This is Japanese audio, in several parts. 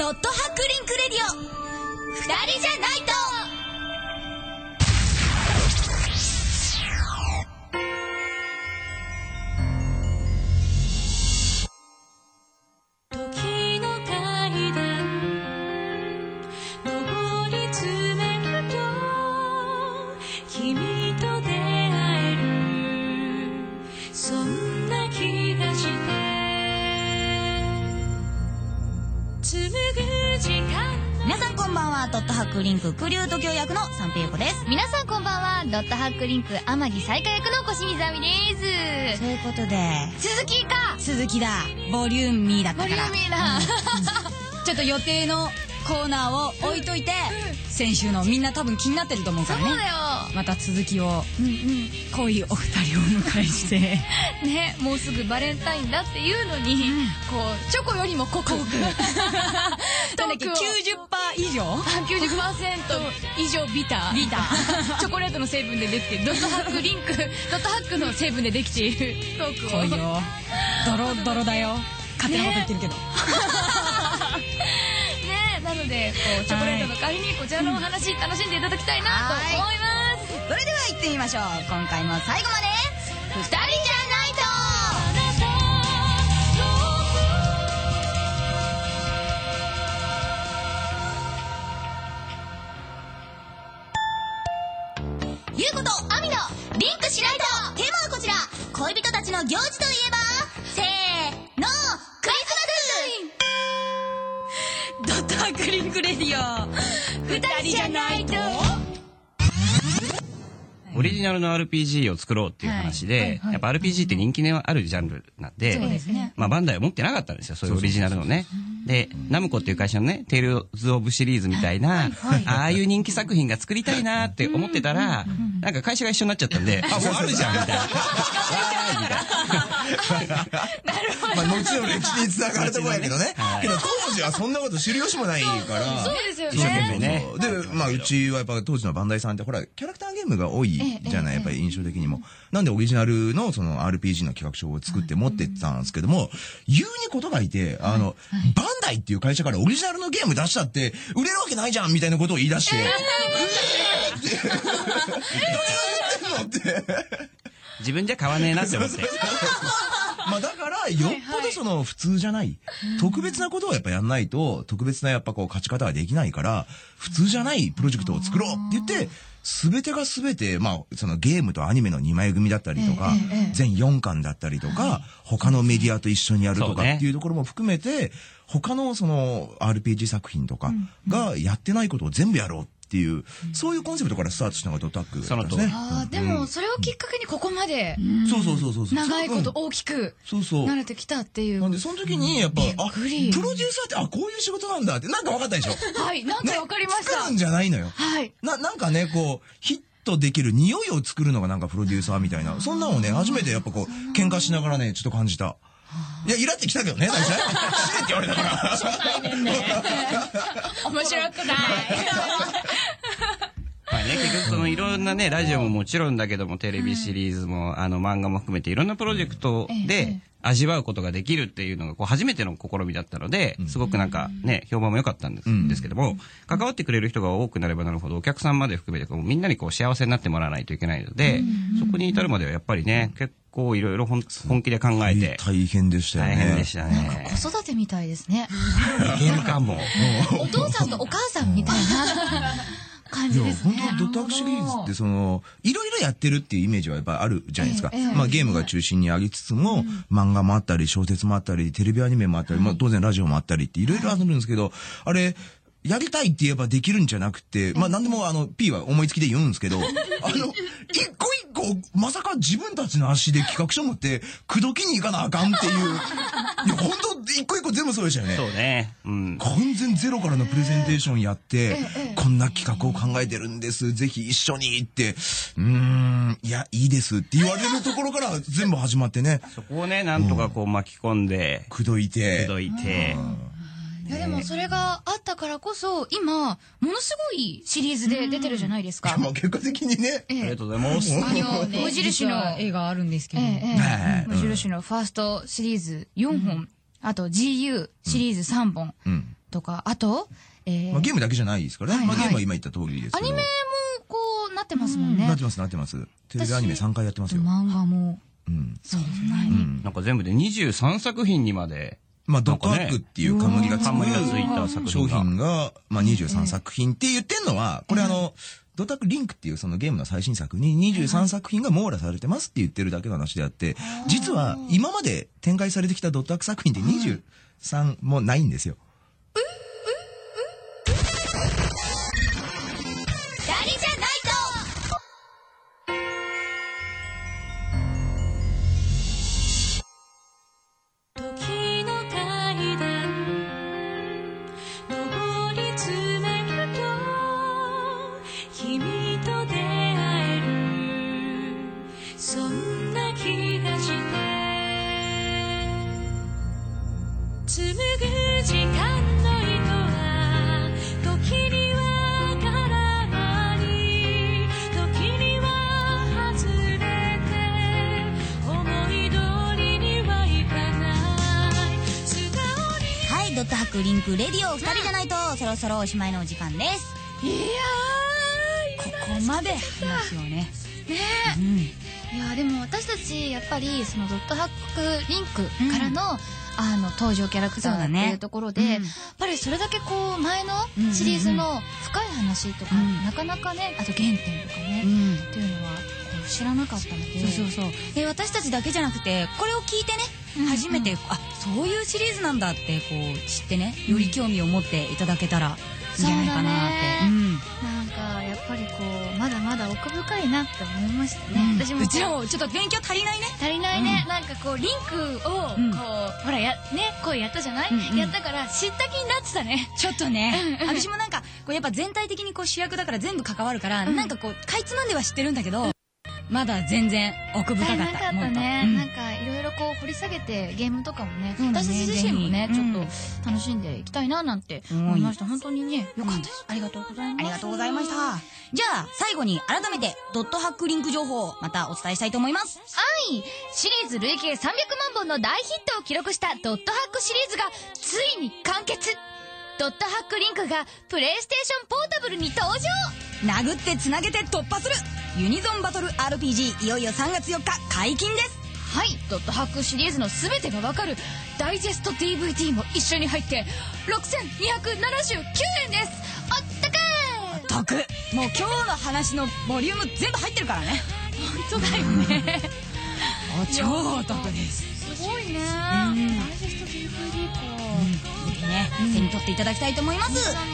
ドットハックリンクレディオ。ばんはドットハックリンククリュート教役の三平子です。皆さんこんばんはドットハックリンク天城最下役の小清水亜美です。そういうことで。続きか。続きだ。ボリューミーだったから。ボリューミーなちょっと予定のコーナーを置いといて先週のみんな多分気になってると思うからね。また続きをうんうん。恋お二人をお迎えして。ねもうすぐバレンタインだっていうのに、こうチョコよりも濃く。なんだっけ90%以上？90%以上ビター。ビター。チョコレートの成分でできてる。ドットハックリンク。ドットハックの成分でできているトークを。恋よ。ドロドロだよ。勝手なこと言ってるけど、ねなのでこうチョコレートの代わりにこちらのお話楽しんでいただきたいなと思います。それでは行ってみましょう。今回も最後まで。二人じゃゆことアミのリンクしないと。テーマはこちら。恋人たちの行事といえばせーのクリスマスドットハックリンクレディオ二人じゃないとオリジナルの RPG を作ろうっていう話で、やっぱ RPG って人気のあるジャンルなんで、まあバンダイは持ってなかったんですよ、そういうオリジナルのね。で、ナムコっていう会社のね、テイルズ・オブシリーズみたいな、ああいう人気作品が作りたいなって思ってたら、なんか会社が一緒になっちゃったんで、あ、もうあるじゃんみたいな。わーいみたいな。まあ、もちろん歴史につながるところやけどね。はいけど当時はそんなこと知る由もないから。そうですよ一生懸命ね。で、まあ、うちはやっぱ当時のバンダイさんって、ほら、キャラクターゲームが多いじゃない、やっぱり印象的にも。なんでオリジナルのその RPG の企画書を作って持ってったんですけども、言うにことがいて、あの、バンダイっていう会社からオリジナルのゲーム出したって、売れるわけないじゃんみたいなことを言い出して、えーって、何を言ってんのって。自分じゃ買わねえなって思って。まあだから、よっぽどその普通じゃない。特別なことをやっぱやんないと、特別なやっぱこう勝ち方はできないから、普通じゃないプロジェクトを作ろうって言って、すべてがすべて、まあ、そのゲームとアニメの2枚組だったりとか、全4巻だったりとか、他のメディアと一緒にやるとかっていうところも含めて、他のその RPG 作品とかがやってないことを全部やろうっていう、そういうコンセプトからスタートしたのがドタックだったんですね。でもそれをきっかけにここまでそうそうそうそうそう。長いことうん。大きくそうそう。慣れてきたっていう。なんで、その時に、やっぱ、あ、プロデューサーって、あ、こういう仕事なんだって、なんか分かったでしょ？はい。なんかわかりました、作るんじゃないのよ。はい。な、なんかね、こう、ヒットできる匂いを作るのがなんかプロデューサーみたいな、そんなのをね、初めてやっぱこう、喧嘩しながらね、ちょっと感じた。いや、イラってきたけどね、最初ね。死ねって言われたから。面白くない。まあね、結局そのいろんなね、ラジオももちろんだけども、テレビシリーズも、あの漫画も含めていろんなプロジェクトで味わうことができるっていうのが、こう初めての試みだったので、すごくなんかね、評判も良かったんです,、ですけども、関わってくれる人が多くなればなるほど、お客さんまで含めてこう、みんなにこう幸せになってもらわないといけないので、そこに至るまではやっぱりね、結構いろいろ本本気で考えて、大変でしたよね。大変でしたね。子育てみたいですねゲーム感も。お父さんとお母さんみたいな感いやじですね本当ドタックシリーズってその、いろいろやってるっていうイメージはやっぱりあるじゃないですか。まあゲームが中心にありつつも、漫画もあったり、小説もあったり、テレビアニメもあったり、まあ当然ラジオもあったりっていろいろあるんですけど、あれ、やりたいって言えばできるんじゃなくて、まあ何でもあの、P は思いつきで言うんですけど、あの、一個一個、まさか自分たちの足で企画書持って、口説きに行かなあかんっていう、いや本当一個一個全部そうでしたよね。そうね。うん。完全ゼロからのプレゼンテーションやって、こんな企画を考えてるんです。ぜひ一緒にって、うーん、いや、いいですって言われるところから全部始まってね、そこをね、なんとかこう巻き込んで、口説いて。口説いて、いやでもそれがあったからこそ今ものすごいシリーズで出てるじゃないですか。まあ結果的にね、ありがとうございます。あ の無印の映画あるんですけど、えええはいえ無印のファーストシリーズ4本、あと GU シリーズ3本、うん。とか、あと、えーまあゲームだけじゃないですからね。はいはいまあゲームは今言った通りですけど。アニメもこうなってますもんね。なってますなってます。テレビアニメ3回やってますよ。漫画も。うん。そんなに。うん。なんか全部で23作品にまで、まあドットハックっていう冠がつ冠がついたく商作品が。品が、まあ23作品って言ってんのは、これあの、ドタクリンクっていうそのゲームの最新作に23作品が網羅されてますって言ってるだけの話であって、実は今まで展開されてきたドタク作品って23もないんですよ。紡ぐ時間の糸は時には絡まり時には外れて思い通りにはいかない素顔にはい、ドットハックリンクレディオ二人じゃないと、そろそろおしまいのお時間です。いやここまで話をね。ー、ねえ。いやでも私たちやっぱりそのドットハックリンクからの、あの登場キャラクターっていうところで、うん。やっぱりそれだけこう前のシリーズの深い話とか、うんなかなかねあと原点とかね、うん。っていうのは知らなかったので。そうそうそう。で、私たちだけじゃなくて、これを聞いてね、うん初めて、あ、そういうシリーズなんだって、こう、知ってね、より興味を持っていただけたら、いいんじゃないかなって。なんかやっぱりこうまだまだ奥深いなって思いましたね、うん。私も。うちらもちょっと勉強足りないね。足りないね、なんかこうリンクをこう、うんほらやね声やったじゃない、うんうん。やったから知った気になってたね。ちょっとね、私もなんか、こうやっぱ全体的にこう主役だから全部関わるから、うん。なんかこう、かいつまんでは知ってるんだけど、まだ全然奥深かった。かったね、うん。なんかいろいろこう掘り下げてゲームとかもねね私たち自身もねちょっと楽しんでいきたいななんて思いました、本当にね。よかったです、ありがとうございます。ありがとうございました。じゃあ、最後に改めて、ドットハックリンク情報をまたお伝えしたいと思います。はい。シリーズ累計300万本の大ヒットを記録したドットハックシリーズがついに完結。ドットハックリンクがプレイステーションポータブルに登場。殴ってつなげて突破する。ユニゾンバトル RPG いよいよ3月4日解禁ですはい。ドットハックシリーズの全てがわかる。ダイジェスト DVD も一緒に入って6279円です。あったかい得。もう今日の話のボリューム全部入ってるからね。本当だよね。超お得です。すごいね。ん。ダイジェスト DVD かぜひね、手に取っていただきたいと思います。はい。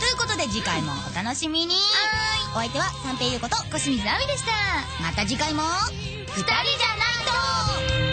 ということで次回もお楽しみに。お相手は三平優子と小清水亜美でした。また次回も。二人じゃないと